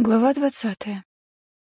Глава двадцатая.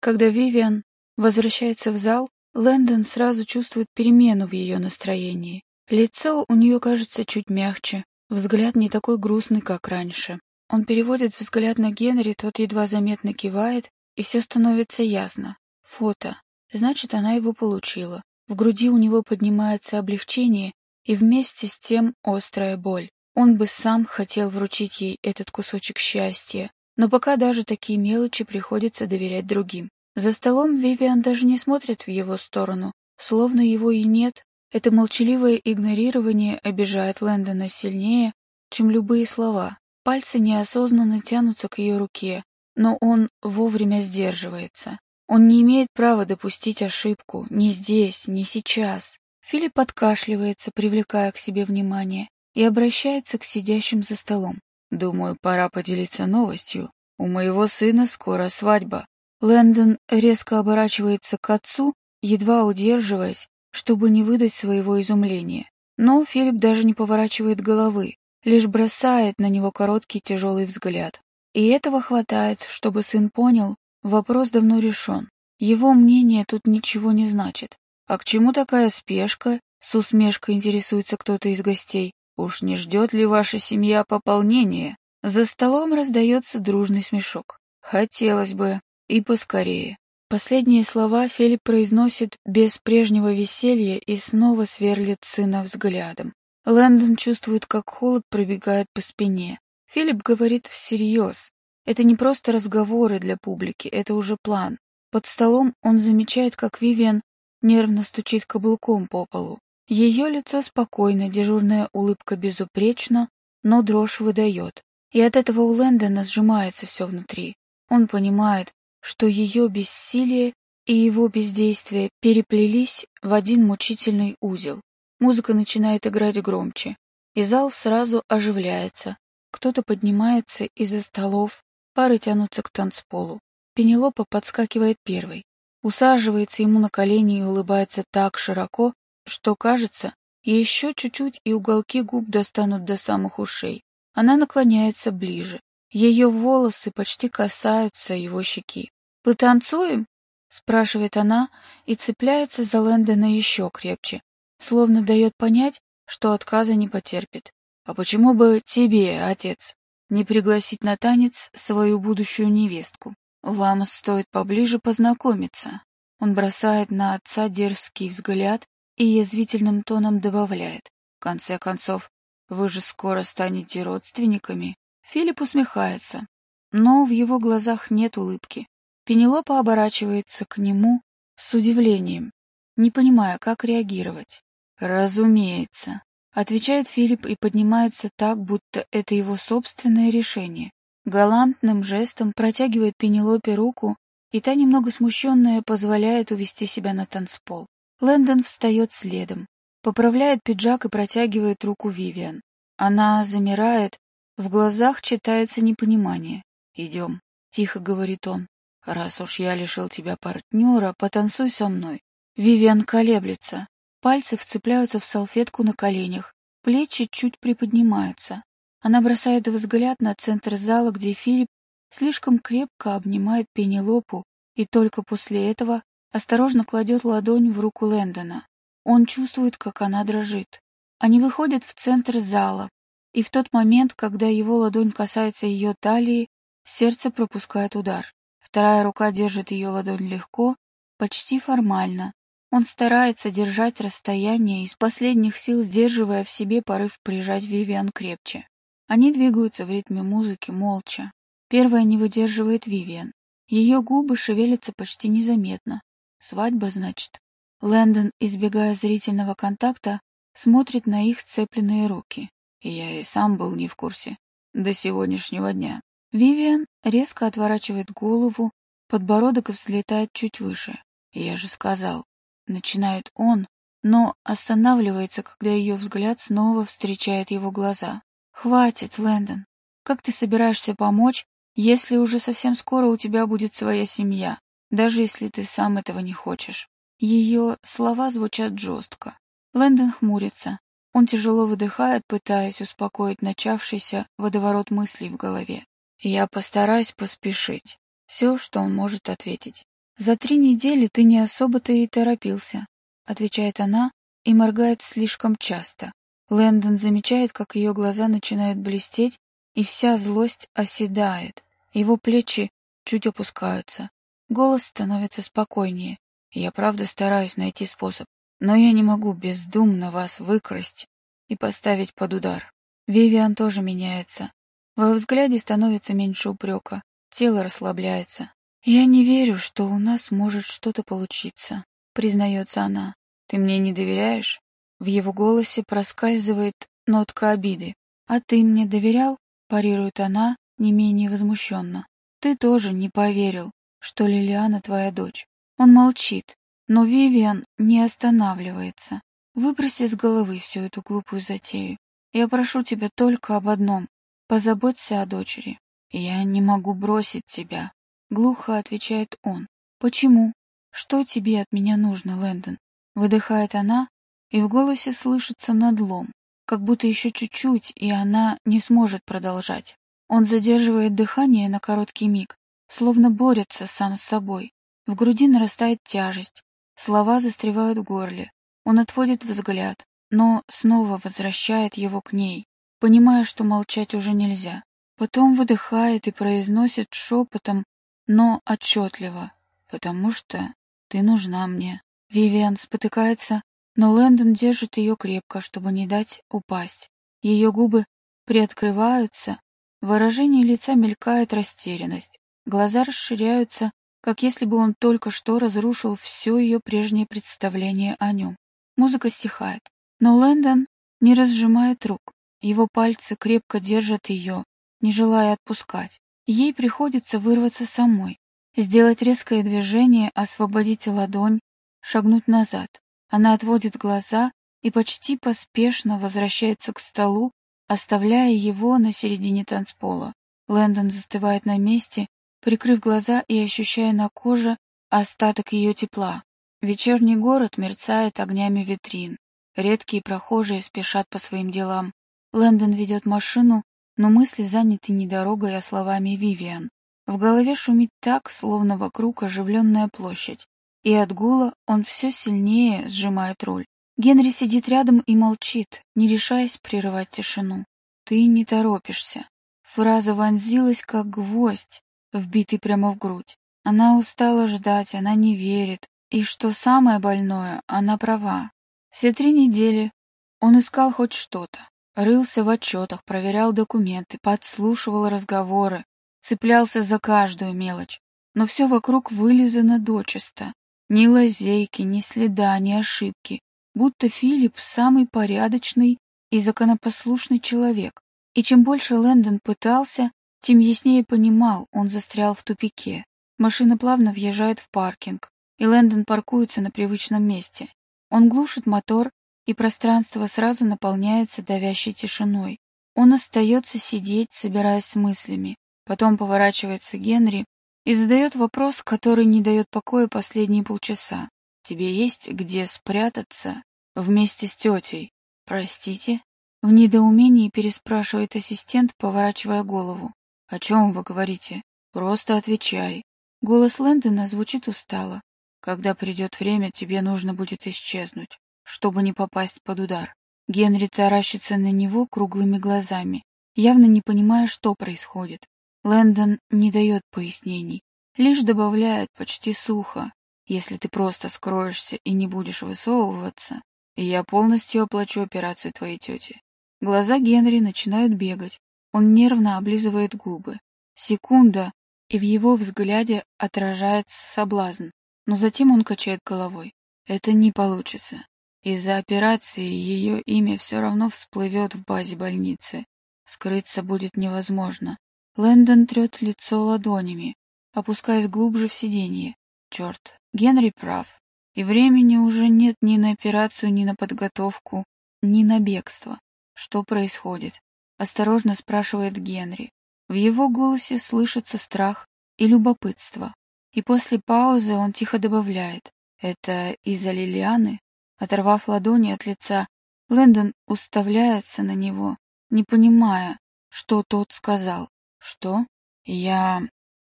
Когда Вивиан возвращается в зал, Лэндон сразу чувствует перемену в ее настроении. Лицо у нее кажется чуть мягче, взгляд не такой грустный, как раньше. Он переводит взгляд на Генри, тот едва заметно кивает, и все становится ясно. Фото. Значит, она его получила. В груди у него поднимается облегчение и вместе с тем острая боль. Он бы сам хотел вручить ей этот кусочек счастья, но пока даже такие мелочи приходится доверять другим. За столом Вивиан даже не смотрит в его сторону, словно его и нет. Это молчаливое игнорирование обижает Лэндона сильнее, чем любые слова. Пальцы неосознанно тянутся к ее руке, но он вовремя сдерживается. Он не имеет права допустить ошибку ни здесь, ни сейчас. Филипп откашливается, привлекая к себе внимание, и обращается к сидящим за столом. Думаю, пора поделиться новостью. У моего сына скоро свадьба. Лэндон резко оборачивается к отцу, едва удерживаясь, чтобы не выдать своего изумления. Но Филипп даже не поворачивает головы, лишь бросает на него короткий тяжелый взгляд. И этого хватает, чтобы сын понял, вопрос давно решен. Его мнение тут ничего не значит. А к чему такая спешка? С усмешкой интересуется кто-то из гостей. Уж не ждет ли ваша семья пополнения? За столом раздается дружный смешок. Хотелось бы. И поскорее. Последние слова Филипп произносит без прежнего веселья и снова сверлит сына взглядом. Лэндон чувствует, как холод пробегает по спине. Филипп говорит всерьез. Это не просто разговоры для публики, это уже план. Под столом он замечает, как Вивиан нервно стучит каблуком по полу. Ее лицо спокойно, дежурная улыбка безупречна, но дрожь выдает. И от этого у Лэндона сжимается все внутри. Он понимает, что ее бессилие и его бездействие переплелись в один мучительный узел. Музыка начинает играть громче, и зал сразу оживляется. Кто-то поднимается из-за столов, пары тянутся к танцполу. Пенелопа подскакивает первой, усаживается ему на колени и улыбается так широко, что кажется, еще чуть-чуть и уголки губ достанут до самых ушей. Она наклоняется ближе. Ее волосы почти касаются его щеки. «Потанцуем?» — спрашивает она и цепляется за Лэндона еще крепче, словно дает понять, что отказа не потерпит. «А почему бы тебе, отец, не пригласить на танец свою будущую невестку? Вам стоит поближе познакомиться». Он бросает на отца дерзкий взгляд и язвительным тоном добавляет. В конце концов, вы же скоро станете родственниками. Филипп усмехается, но в его глазах нет улыбки. Пенелопа оборачивается к нему с удивлением, не понимая, как реагировать. «Разумеется», — отвечает Филипп и поднимается так, будто это его собственное решение. Галантным жестом протягивает Пенелопе руку, и та, немного смущенная, позволяет увести себя на танцпол. Лэндон встает следом, поправляет пиджак и протягивает руку Вивиан. Она замирает, в глазах читается непонимание. «Идем», — тихо говорит он. «Раз уж я лишил тебя партнера, потанцуй со мной». Вивиан колеблется. Пальцы вцепляются в салфетку на коленях, плечи чуть приподнимаются. Она бросает взгляд на центр зала, где Филипп слишком крепко обнимает Пенелопу, и только после этого осторожно кладет ладонь в руку Лэндона. Он чувствует, как она дрожит. Они выходят в центр зала, и в тот момент, когда его ладонь касается ее талии, сердце пропускает удар. Вторая рука держит ее ладонь легко, почти формально. Он старается держать расстояние, из последних сил сдерживая в себе порыв прижать Вивиан крепче. Они двигаются в ритме музыки молча. Первая не выдерживает Вивиан. Ее губы шевелятся почти незаметно. Свадьба, значит. Лэндон, избегая зрительного контакта, смотрит на их сцепленные руки. Я и сам был не в курсе. До сегодняшнего дня. Вивиан резко отворачивает голову, подбородок взлетает чуть выше. Я же сказал. Начинает он, но останавливается, когда ее взгляд снова встречает его глаза. «Хватит, Лэндон. Как ты собираешься помочь, если уже совсем скоро у тебя будет своя семья? Даже если ты сам этого не хочешь. Ее слова звучат жестко. Лэндон хмурится. Он тяжело выдыхает, пытаясь успокоить начавшийся водоворот мыслей в голове. «Я постараюсь поспешить. Все, что он может ответить. «За три недели ты не особо-то и торопился», — отвечает она и моргает слишком часто. Лэндон замечает, как ее глаза начинают блестеть, и вся злость оседает. Его плечи чуть опускаются. Голос становится спокойнее. Я правда стараюсь найти способ, но я не могу бездумно вас выкрасть и поставить под удар. Вивиан тоже меняется. Во взгляде становится меньше упрека, тело расслабляется. «Я не верю, что у нас может что-то получиться», — признается она. «Ты мне не доверяешь?» В его голосе проскальзывает нотка обиды. «А ты мне доверял?» — парирует она не менее возмущенно. «Ты тоже не поверил, что Лилиана твоя дочь». Он молчит, но Вивиан не останавливается. Выброси с головы всю эту глупую затею. Я прошу тебя только об одном. Позаботься о дочери. Я не могу бросить тебя. Глухо отвечает он. Почему? Что тебе от меня нужно, Лэндон? Выдыхает она, и в голосе слышится надлом, как будто еще чуть-чуть, и она не сможет продолжать. Он задерживает дыхание на короткий миг, словно борется сам с собой. В груди нарастает тяжесть, слова застревают в горле. Он отводит взгляд, но снова возвращает его к ней, понимая, что молчать уже нельзя. Потом выдыхает и произносит шепотом, но отчетливо, потому что ты нужна мне. Вивиан спотыкается но Лэндон держит ее крепко, чтобы не дать упасть. Ее губы приоткрываются, выражение лица мелькает растерянность, глаза расширяются, как если бы он только что разрушил все ее прежнее представление о нем. Музыка стихает, но Лэндон не разжимает рук. Его пальцы крепко держат ее, не желая отпускать. Ей приходится вырваться самой, сделать резкое движение, освободить ладонь, шагнуть назад. Она отводит глаза и почти поспешно возвращается к столу, оставляя его на середине танцпола. Лэндон застывает на месте, прикрыв глаза и ощущая на коже остаток ее тепла. Вечерний город мерцает огнями витрин. Редкие прохожие спешат по своим делам. Лэндон ведет машину, но мысли заняты не дорогой, а словами Вивиан. В голове шумит так, словно вокруг оживленная площадь и от гула он все сильнее сжимает руль. Генри сидит рядом и молчит, не решаясь прерывать тишину. «Ты не торопишься». Фраза вонзилась, как гвоздь, вбитый прямо в грудь. Она устала ждать, она не верит. И что самое больное, она права. Все три недели он искал хоть что-то. Рылся в отчетах, проверял документы, подслушивал разговоры, цеплялся за каждую мелочь. Но все вокруг вылизано дочисто. Ни лазейки, ни следа, ни ошибки. Будто Филипп самый порядочный и законопослушный человек. И чем больше Лэндон пытался, тем яснее понимал, он застрял в тупике. Машина плавно въезжает в паркинг, и Лэндон паркуется на привычном месте. Он глушит мотор, и пространство сразу наполняется давящей тишиной. Он остается сидеть, собираясь с мыслями. Потом поворачивается Генри и задает вопрос, который не дает покоя последние полчаса. «Тебе есть где спрятаться вместе с тетей?» «Простите?» В недоумении переспрашивает ассистент, поворачивая голову. «О чем вы говорите? Просто отвечай». Голос Лэндона звучит устало. «Когда придет время, тебе нужно будет исчезнуть, чтобы не попасть под удар». Генри таращится на него круглыми глазами, явно не понимая, что происходит. Лэндон не дает пояснений, лишь добавляет почти сухо. Если ты просто скроешься и не будешь высовываться, я полностью оплачу операцию твоей тети. Глаза Генри начинают бегать. Он нервно облизывает губы. Секунда, и в его взгляде отражается соблазн. Но затем он качает головой. Это не получится. Из-за операции ее имя все равно всплывет в базе больницы. Скрыться будет невозможно. Лэндон трет лицо ладонями, опускаясь глубже в сиденье. Черт, Генри прав. И времени уже нет ни на операцию, ни на подготовку, ни на бегство. Что происходит? Осторожно спрашивает Генри. В его голосе слышится страх и любопытство. И после паузы он тихо добавляет. Это из-за Лилианы? Оторвав ладони от лица, Лэндон уставляется на него, не понимая, что тот сказал. Что? Я...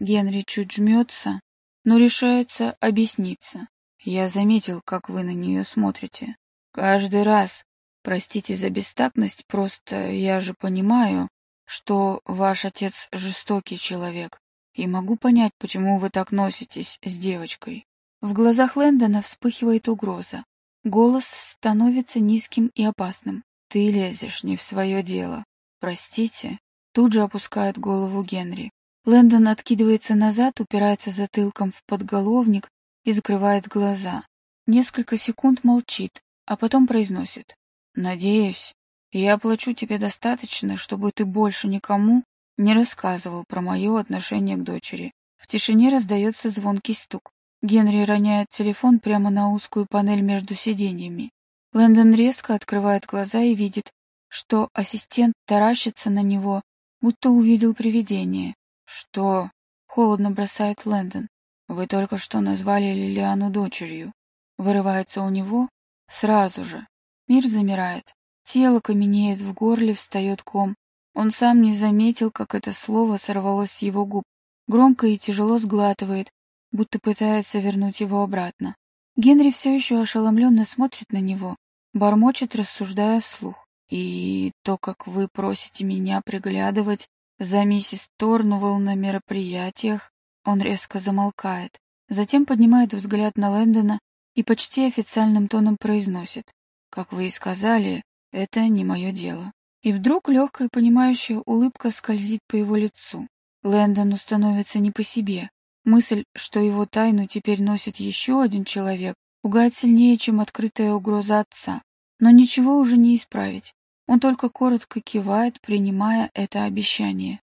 Генри чуть жмется, но решается объясниться. Я заметил, как вы на нее смотрите. Каждый раз. Простите за бестактность, просто я же понимаю, что ваш отец жестокий человек, и могу понять, почему вы так носитесь с девочкой. В глазах Лэндона вспыхивает угроза. Голос становится низким и опасным. Ты лезешь не в свое дело. Простите. Тут же опускает голову Генри. Лэндон откидывается назад, упирается затылком в подголовник и закрывает глаза. Несколько секунд молчит, а потом произносит. «Надеюсь, я оплачу тебе достаточно, чтобы ты больше никому не рассказывал про мое отношение к дочери». В тишине раздается звонкий стук. Генри роняет телефон прямо на узкую панель между сиденьями. Лэндон резко открывает глаза и видит, что ассистент таращится на него, будто увидел привидение. «Что?» — холодно бросает Лэндон. «Вы только что назвали Лилиану дочерью». Вырывается у него сразу же. Мир замирает. Тело каменеет, в горле встает ком. Он сам не заметил, как это слово сорвалось с его губ. Громко и тяжело сглатывает, будто пытается вернуть его обратно. Генри все еще ошеломленно смотрит на него, бормочет, рассуждая вслух. «И то, как вы просите меня приглядывать за миссис Торнувелл на мероприятиях, он резко замолкает, затем поднимает взгляд на Лэндона и почти официальным тоном произносит. «Как вы и сказали, это не мое дело». И вдруг легкая понимающая улыбка скользит по его лицу. Лэндону становится не по себе. Мысль, что его тайну теперь носит еще один человек, пугает сильнее, чем открытая угроза отца. Но ничего уже не исправить. Он только коротко кивает, принимая это обещание.